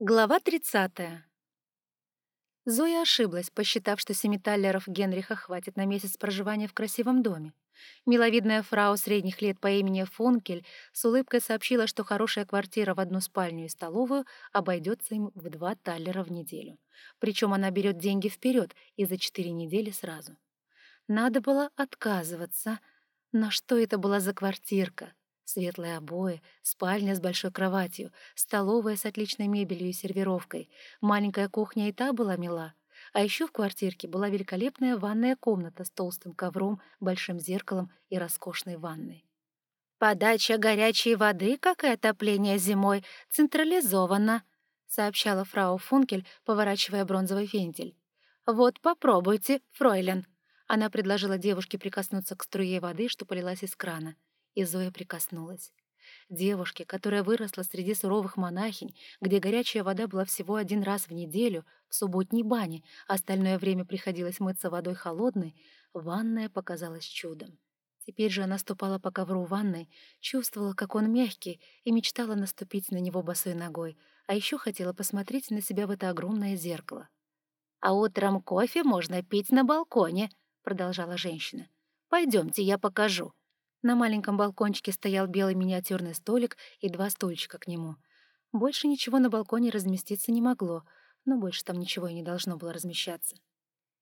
Глава 30. Зоя ошиблась, посчитав, что семи таллеров Генриха хватит на месяц проживания в красивом доме. Миловидная фрау средних лет по имени Функель с улыбкой сообщила, что хорошая квартира в одну спальню и столовую обойдется им в два таллера в неделю. Причем она берет деньги вперед и за четыре недели сразу. Надо было отказываться. Но что это была за квартирка? Светлые обои, спальня с большой кроватью, столовая с отличной мебелью и сервировкой, маленькая кухня и та была мила. А еще в квартирке была великолепная ванная комната с толстым ковром, большим зеркалом и роскошной ванной. «Подача горячей воды, как и отопление зимой, централизована», — сообщала фрау Функель, поворачивая бронзовый вентиль. «Вот попробуйте, фройлен». Она предложила девушке прикоснуться к струе воды, что полилась из крана и Зоя прикоснулась. Девушке, которая выросла среди суровых монахинь, где горячая вода была всего один раз в неделю, в субботней бане, а остальное время приходилось мыться водой холодной, ванная показалась чудом. Теперь же она ступала по ковру ванной, чувствовала, как он мягкий, и мечтала наступить на него босой ногой, а еще хотела посмотреть на себя в это огромное зеркало. «А утром кофе можно пить на балконе», — продолжала женщина. «Пойдемте, я покажу. На маленьком балкончике стоял белый миниатюрный столик и два стульчика к нему. Больше ничего на балконе разместиться не могло, но больше там ничего и не должно было размещаться.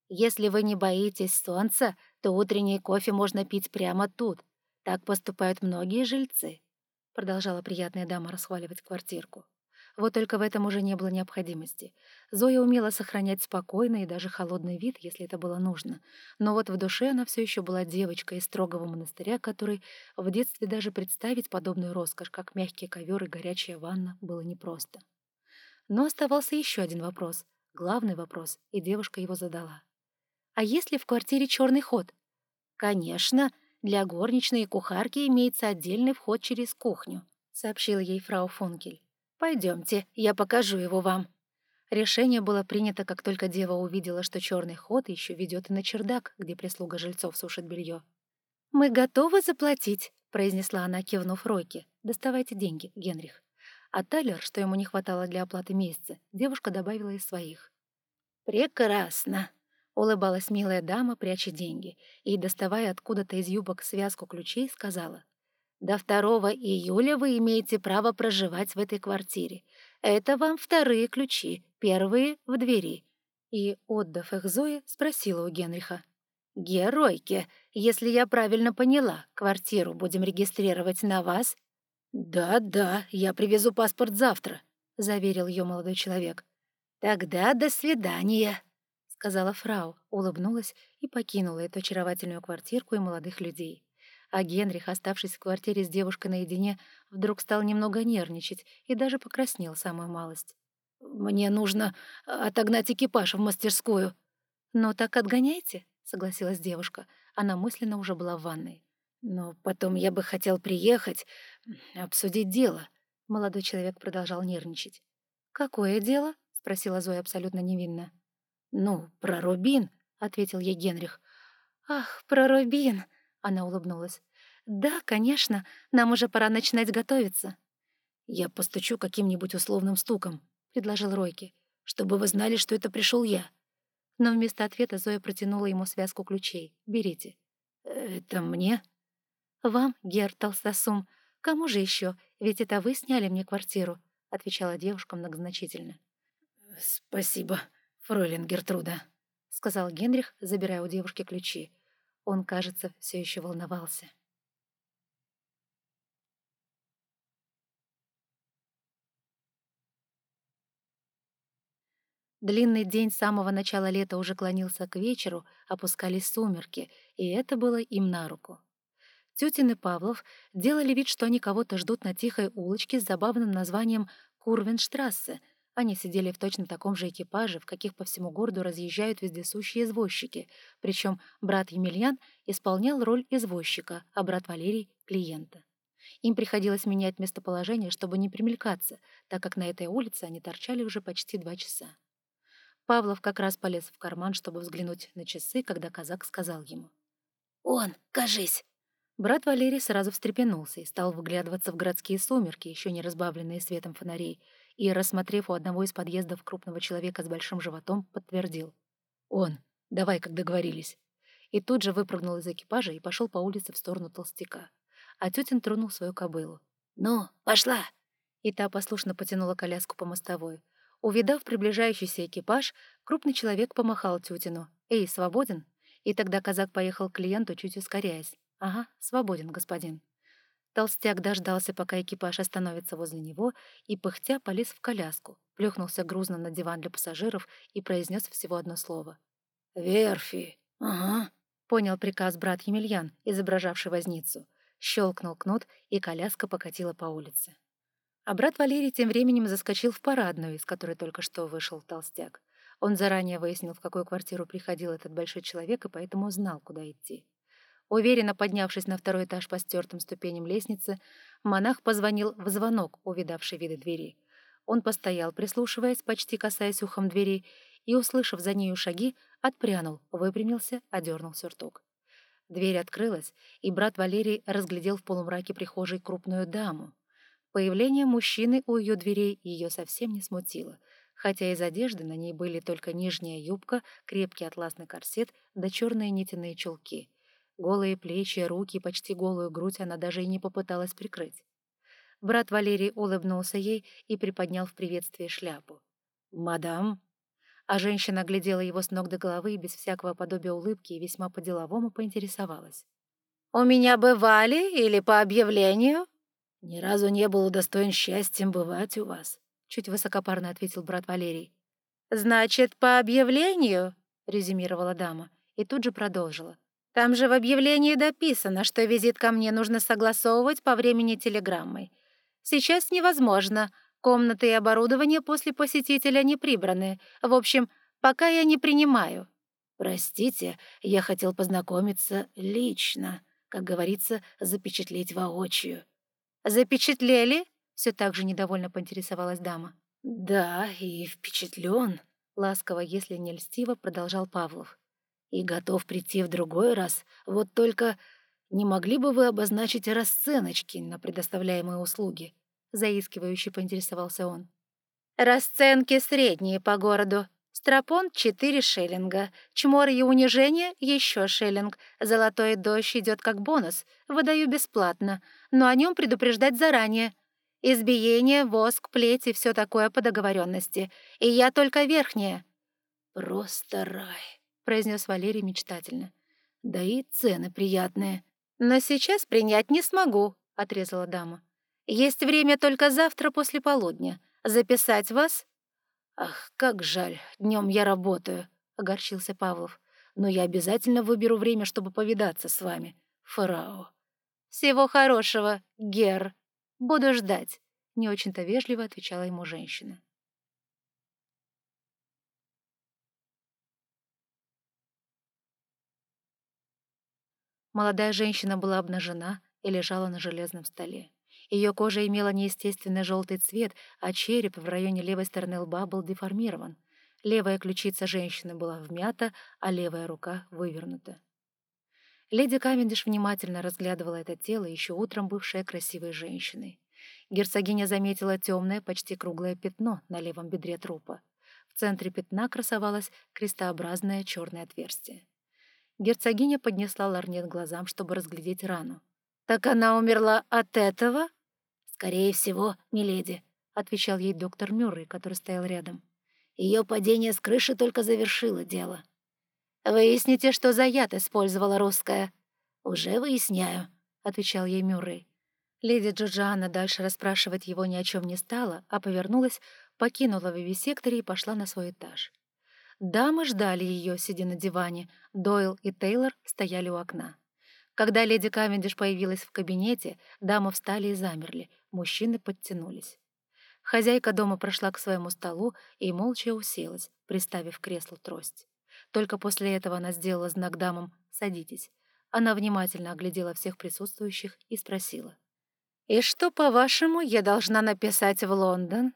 «Если вы не боитесь солнца, то утренний кофе можно пить прямо тут. Так поступают многие жильцы», — продолжала приятная дама расхваливать квартирку. Вот только в этом уже не было необходимости. Зоя умела сохранять спокойный и даже холодный вид, если это было нужно. Но вот в душе она все еще была девочкой из строгого монастыря, который в детстве даже представить подобную роскошь, как мягкий ковер и горячая ванна, было непросто. Но оставался еще один вопрос, главный вопрос, и девушка его задала. «А есть ли в квартире черный ход?» «Конечно, для горничной и кухарки имеется отдельный вход через кухню», — сообщила ей фрау Функель. Пойдемте, я покажу его вам». Решение было принято, как только дева увидела, что черный ход еще ведет и на чердак, где прислуга жильцов сушит белье. «Мы готовы заплатить», — произнесла она, кивнув Ройке. «Доставайте деньги, Генрих». А Тайлер, что ему не хватало для оплаты месяца, девушка добавила из своих. «Прекрасно», — улыбалась милая дама, пряча деньги, и, доставая откуда-то из юбок связку ключей, сказала — до 2 июля вы имеете право проживать в этой квартире. Это вам вторые ключи, первые — в двери». И, отдав их Зое, спросила у Генриха. «Геройке, если я правильно поняла, квартиру будем регистрировать на вас?» «Да-да, я привезу паспорт завтра», — заверил ее молодой человек. «Тогда до свидания», — сказала фрау, улыбнулась и покинула эту очаровательную квартирку и молодых людей а Генрих, оставшись в квартире с девушкой наедине, вдруг стал немного нервничать и даже покраснел самую малость. «Мне нужно отогнать экипаж в мастерскую». «Ну так отгоняйте», — согласилась девушка. Она мысленно уже была в ванной. «Но потом я бы хотел приехать, обсудить дело». Молодой человек продолжал нервничать. «Какое дело?» — спросила Зоя абсолютно невинно. «Ну, про Рубин», — ответил ей Генрих. «Ах, про Рубин!» Она улыбнулась. «Да, конечно. Нам уже пора начинать готовиться». «Я постучу каким-нибудь условным стуком», — предложил Ройки, «чтобы вы знали, что это пришел я». Но вместо ответа Зоя протянула ему связку ключей. «Берите». «Это мне?» «Вам, Гер Толстосум. Кому же еще? Ведь это вы сняли мне квартиру», — отвечала девушка многозначительно. «Спасибо, фройлен Гертруда», — сказал Генрих, забирая у девушки ключи. Он, кажется, все еще волновался. Длинный день с самого начала лета уже клонился к вечеру, опускались сумерки, и это было им на руку. Тютин и Павлов делали вид, что они кого-то ждут на тихой улочке с забавным названием «Курвенштрассе», они сидели в точно таком же экипаже, в каких по всему городу разъезжают вездесущие извозчики, причем брат Емельян исполнял роль извозчика, а брат Валерий — клиента. Им приходилось менять местоположение, чтобы не примелькаться, так как на этой улице они торчали уже почти два часа. Павлов как раз полез в карман, чтобы взглянуть на часы, когда казак сказал ему. «Он, кажись!» Брат Валерий сразу встрепенулся и стал выглядываться в городские сумерки, еще не разбавленные светом фонарей, и, рассмотрев у одного из подъездов крупного человека с большим животом, подтвердил. «Он. Давай, как договорились». И тут же выпрыгнул из экипажа и пошел по улице в сторону толстяка. А тетин тронул свою кобылу. «Ну, пошла!» И та послушно потянула коляску по мостовой. Увидав приближающийся экипаж, крупный человек помахал тютину. «Эй, свободен?» И тогда казак поехал к клиенту, чуть ускоряясь. «Ага, свободен, господин». Толстяк дождался, пока экипаж остановится возле него, и, пыхтя, полез в коляску, плюхнулся грузно на диван для пассажиров и произнес всего одно слово. «Верфи! Ага!» — понял приказ брат Емельян, изображавший возницу. Щелкнул кнут, и коляска покатила по улице. А брат Валерий тем временем заскочил в парадную, из которой только что вышел толстяк. Он заранее выяснил, в какую квартиру приходил этот большой человек, и поэтому знал, куда идти. Уверенно поднявшись на второй этаж по стертым ступеням лестницы, монах позвонил в звонок, увидавший виды двери. Он постоял, прислушиваясь, почти касаясь ухом двери, и, услышав за нею шаги, отпрянул, выпрямился, одернул сюртук. Дверь открылась, и брат Валерий разглядел в полумраке прихожей крупную даму. Появление мужчины у ее дверей ее совсем не смутило, хотя из одежды на ней были только нижняя юбка, крепкий атласный корсет да черные нитяные чулки — Голые плечи, руки, почти голую грудь она даже и не попыталась прикрыть. Брат Валерий улыбнулся ей и приподнял в приветствии шляпу. «Мадам?» А женщина глядела его с ног до головы без всякого подобия улыбки и весьма по-деловому поинтересовалась. «У меня бывали или по объявлению?» «Ни разу не был удостоен счастьем бывать у вас», — чуть высокопарно ответил брат Валерий. «Значит, по объявлению?» — резюмировала дама и тут же продолжила. Там же в объявлении дописано, что визит ко мне нужно согласовывать по времени телеграммой. Сейчас невозможно. Комнаты и оборудование после посетителя не прибраны. В общем, пока я не принимаю. Простите, я хотел познакомиться лично, как говорится, запечатлеть воочию. Запечатлели? Все так же недовольно поинтересовалась дама. Да, и впечатлен. Ласково, если не льстиво, продолжал Павлов и готов прийти в другой раз. Вот только не могли бы вы обозначить расценочки на предоставляемые услуги?» Заискивающе поинтересовался он. «Расценки средние по городу. Стропон — четыре шиллинга. Чмор и унижение — еще шиллинг. Золотой дождь идет как бонус. Выдаю бесплатно, но о нем предупреждать заранее. Избиение, воск, плеть и все такое по договоренности. И я только верхняя». «Просто рай», произнес Валерий мечтательно. «Да и цены приятные». «Но сейчас принять не смогу», — отрезала дама. «Есть время только завтра после полудня. Записать вас?» «Ах, как жаль, днем я работаю», — огорчился Павлов. «Но я обязательно выберу время, чтобы повидаться с вами, фрау». «Всего хорошего, Гер. Буду ждать», — не очень-то вежливо отвечала ему женщина. Молодая женщина была обнажена и лежала на железном столе. Ее кожа имела неестественный желтый цвет, а череп в районе левой стороны лба был деформирован. Левая ключица женщины была вмята, а левая рука вывернута. Леди Кавендиш внимательно разглядывала это тело, еще утром бывшее красивой женщиной. Герцогиня заметила темное, почти круглое пятно на левом бедре трупа. В центре пятна красовалось крестообразное черное отверстие. Герцогиня поднесла ларнет глазам, чтобы разглядеть рану. «Так она умерла от этого?» «Скорее всего, миледи», — отвечал ей доктор Мюррей, который стоял рядом. Ее падение с крыши только завершило дело. «Выясните, что за яд использовала русская». «Уже выясняю», — отвечал ей Мюррей. Леди Джорджиана дальше расспрашивать его ни о чем не стала, а повернулась, покинула вивисекторе и пошла на свой этаж. Дамы ждали ее, сидя на диване. Дойл и Тейлор стояли у окна. Когда леди Кавендиш появилась в кабинете, дамы встали и замерли, мужчины подтянулись. Хозяйка дома прошла к своему столу и молча уселась, приставив к креслу трость. Только после этого она сделала знак дамам «Садитесь». Она внимательно оглядела всех присутствующих и спросила. «И что, по-вашему, я должна написать в Лондон?»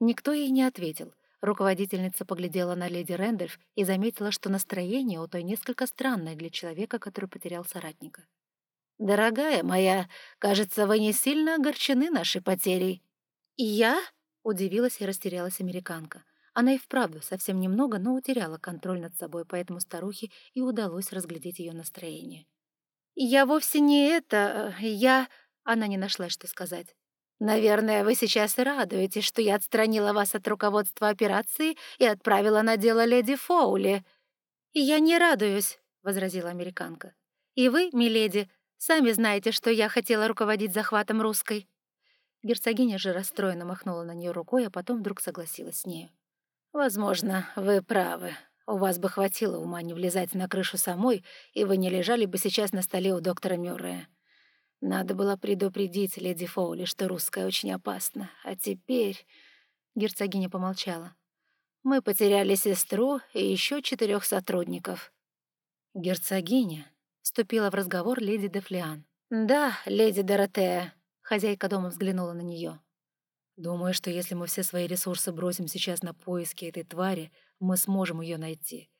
Никто ей не ответил, Руководительница поглядела на леди Рэндольф и заметила, что настроение у той несколько странное для человека, который потерял соратника. «Дорогая моя, кажется, вы не сильно огорчены нашей потерей». «Я?» Удивилась и растерялась американка. Она и вправду совсем немного, но утеряла контроль над собой, поэтому старухе и удалось разглядеть ее настроение. «Я вовсе не это... Я...» Она не нашла, что сказать. «Наверное, вы сейчас радуетесь, что я отстранила вас от руководства операции и отправила на дело леди Фоули». «Я не радуюсь», — возразила американка. «И вы, миледи, сами знаете, что я хотела руководить захватом русской». Герцогиня же расстроенно махнула на нее рукой, а потом вдруг согласилась с нею. «Возможно, вы правы. У вас бы хватило ума не влезать на крышу самой, и вы не лежали бы сейчас на столе у доктора Мюррея. Надо было предупредить леди Фоули, что русская очень опасна. А теперь...» Герцогиня помолчала. «Мы потеряли сестру и еще четырех сотрудников». «Герцогиня?» — вступила в разговор леди Дефлиан. «Да, леди Доротея», — хозяйка дома взглянула на нее. «Думаю, что если мы все свои ресурсы бросим сейчас на поиски этой твари, мы сможем ее найти.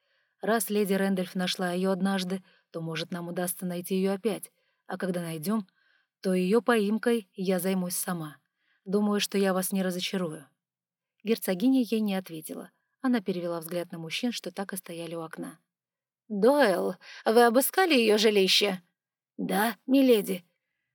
Раз леди Рэндольф нашла ее однажды, то, может, нам удастся найти ее опять а когда найдем, то ее поимкой я займусь сама. Думаю, что я вас не разочарую». Герцогиня ей не ответила. Она перевела взгляд на мужчин, что так и стояли у окна. «Дойл, вы обыскали ее жилище?» «Да, миледи».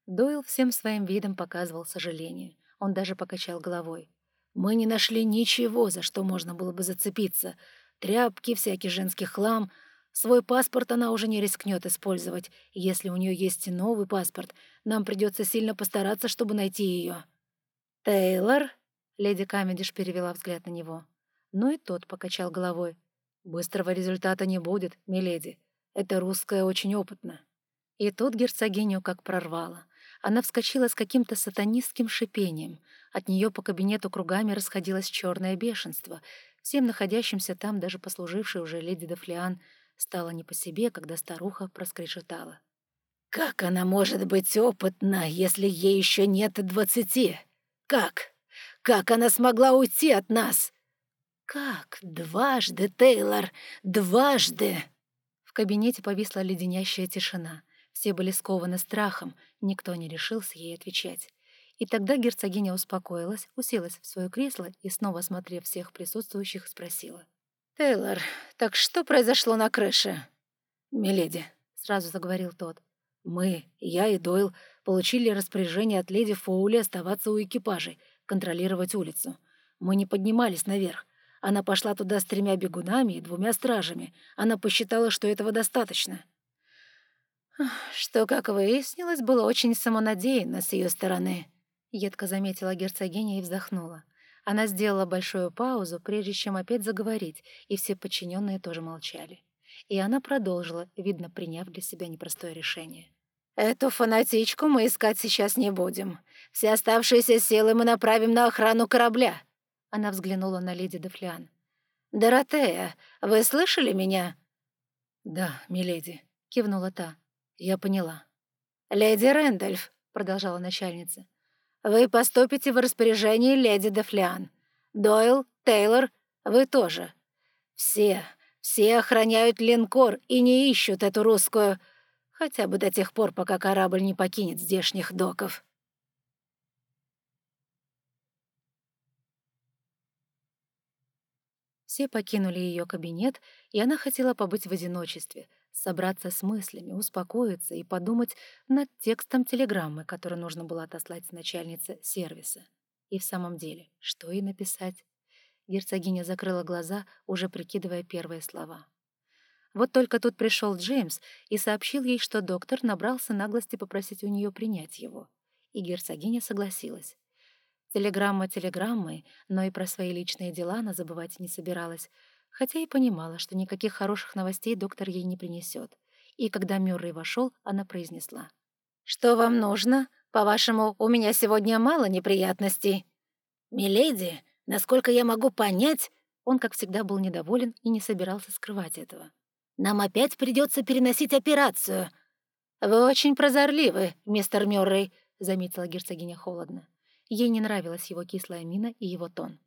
Дойл всем своим видом показывал сожаление. Он даже покачал головой. «Мы не нашли ничего, за что можно было бы зацепиться. Тряпки, всякий женский хлам, Свой паспорт она уже не рискнет использовать. Если у нее есть новый паспорт, нам придется сильно постараться, чтобы найти ее. «Тейлор?» — леди Камедиш перевела взгляд на него. Но и тот покачал головой. «Быстрого результата не будет, миледи. Эта русская очень опытна». И тут герцогиню как прорвало. Она вскочила с каким-то сатанинским шипением. От нее по кабинету кругами расходилось черное бешенство. Всем находящимся там, даже послужившей уже леди Дефлиан, Стало не по себе, когда старуха проскрешетала. «Как она может быть опытна, если ей еще нет двадцати? Как? Как она смогла уйти от нас? Как? Дважды, Тейлор, дважды!» В кабинете повисла леденящая тишина. Все были скованы страхом, никто не решился ей отвечать. И тогда герцогиня успокоилась, уселась в свое кресло и, снова осмотрев всех присутствующих, спросила. «Тейлор, так что произошло на крыше?» «Миледи», — сразу заговорил тот. «Мы, я и Дойл, получили распоряжение от леди Фоули оставаться у экипажей, контролировать улицу. Мы не поднимались наверх. Она пошла туда с тремя бегунами и двумя стражами. Она посчитала, что этого достаточно». «Что, как выяснилось, было очень самонадеянно с ее стороны», — едко заметила герцогиня и вздохнула. Она сделала большую паузу, прежде чем опять заговорить, и все подчиненные тоже молчали. И она продолжила, видно, приняв для себя непростое решение. «Эту фанатичку мы искать сейчас не будем. Все оставшиеся силы мы направим на охрану корабля». Она взглянула на леди Дефлиан. «Доротея, вы слышали меня?» «Да, миледи», — кивнула та. «Я поняла». «Леди Рэндольф», — продолжала начальница, вы поступите в распоряжение леди Дефлиан. Дойл, Тейлор, вы тоже. Все, все охраняют линкор и не ищут эту русскую, хотя бы до тех пор, пока корабль не покинет здешних доков. Все покинули ее кабинет, и она хотела побыть в одиночестве — собраться с мыслями, успокоиться и подумать над текстом телеграммы, которую нужно было отослать начальнице сервиса. И в самом деле, что ей написать? Герцогиня закрыла глаза, уже прикидывая первые слова. Вот только тут пришел Джеймс и сообщил ей, что доктор набрался наглости попросить у нее принять его. И герцогиня согласилась. Телеграмма телеграммой, но и про свои личные дела она забывать не собиралась — хотя и понимала, что никаких хороших новостей доктор ей не принесет. И когда Мюррей вошел, она произнесла. «Что вам нужно? По-вашему, у меня сегодня мало неприятностей?» «Миледи, насколько я могу понять...» Он, как всегда, был недоволен и не собирался скрывать этого. «Нам опять придется переносить операцию». «Вы очень прозорливы, мистер Мюррей», — заметила герцогиня холодно. Ей не нравилась его кислая мина и его тон.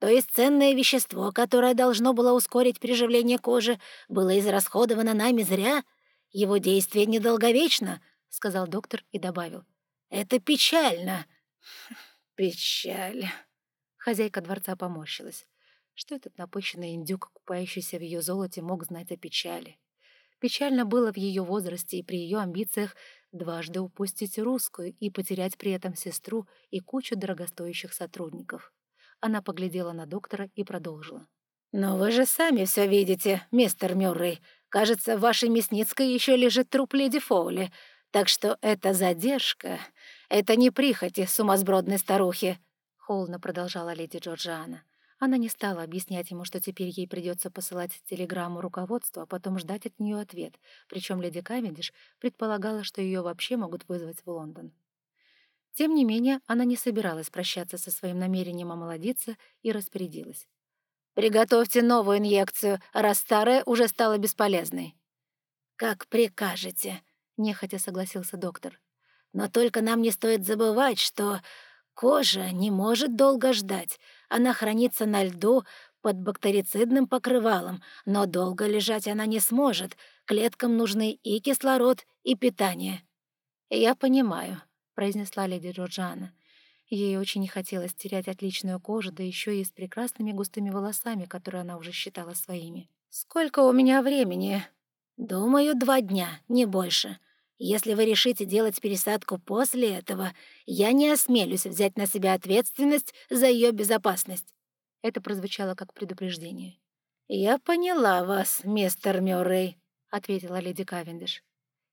То есть ценное вещество, которое должно было ускорить приживление кожи, было израсходовано нами зря? Его действие недолговечно, — сказал доктор и добавил. Это печально. Печаль. Хозяйка дворца поморщилась. Что этот напыщенный индюк, купающийся в ее золоте, мог знать о печали? Печально было в ее возрасте и при ее амбициях дважды упустить русскую и потерять при этом сестру и кучу дорогостоящих сотрудников. Она поглядела на доктора и продолжила. «Но вы же сами все видите, мистер Мюррей. Кажется, в вашей мясницкой еще лежит труп леди Фоули, так что эта задержка — это не прихоти сумасбродной старухи», — холодно продолжала леди Джорджиана. Она не стала объяснять ему, что теперь ей придется посылать телеграмму руководству, а потом ждать от нее ответ, причем леди Кавендиш предполагала, что ее вообще могут вызвать в Лондон. Тем не менее, она не собиралась прощаться со своим намерением омолодиться и распорядилась. «Приготовьте новую инъекцию, раз старая уже стала бесполезной». «Как прикажете», — нехотя согласился доктор. «Но только нам не стоит забывать, что кожа не может долго ждать. Она хранится на льду под бактерицидным покрывалом, но долго лежать она не сможет. Клеткам нужны и кислород, и питание». «Я понимаю», — произнесла леди Джорджана. Ей очень не хотелось терять отличную кожу, да еще и с прекрасными густыми волосами, которые она уже считала своими. «Сколько у меня времени?» «Думаю, два дня, не больше. Если вы решите делать пересадку после этого, я не осмелюсь взять на себя ответственность за ее безопасность». Это прозвучало как предупреждение. «Я поняла вас, мистер Мюррей», — ответила леди Кавендиш.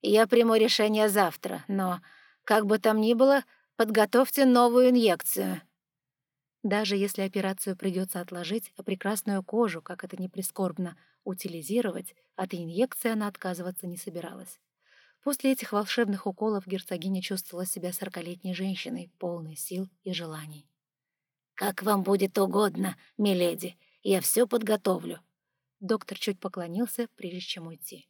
«Я приму решение завтра, но, как бы там ни было, подготовьте новую инъекцию». Даже если операцию придется отложить, а прекрасную кожу, как это ни прискорбно, утилизировать, от инъекции она отказываться не собиралась. После этих волшебных уколов герцогиня чувствовала себя сорокалетней женщиной, полной сил и желаний. «Как вам будет угодно, миледи, я все подготовлю». Доктор чуть поклонился, прежде чем уйти.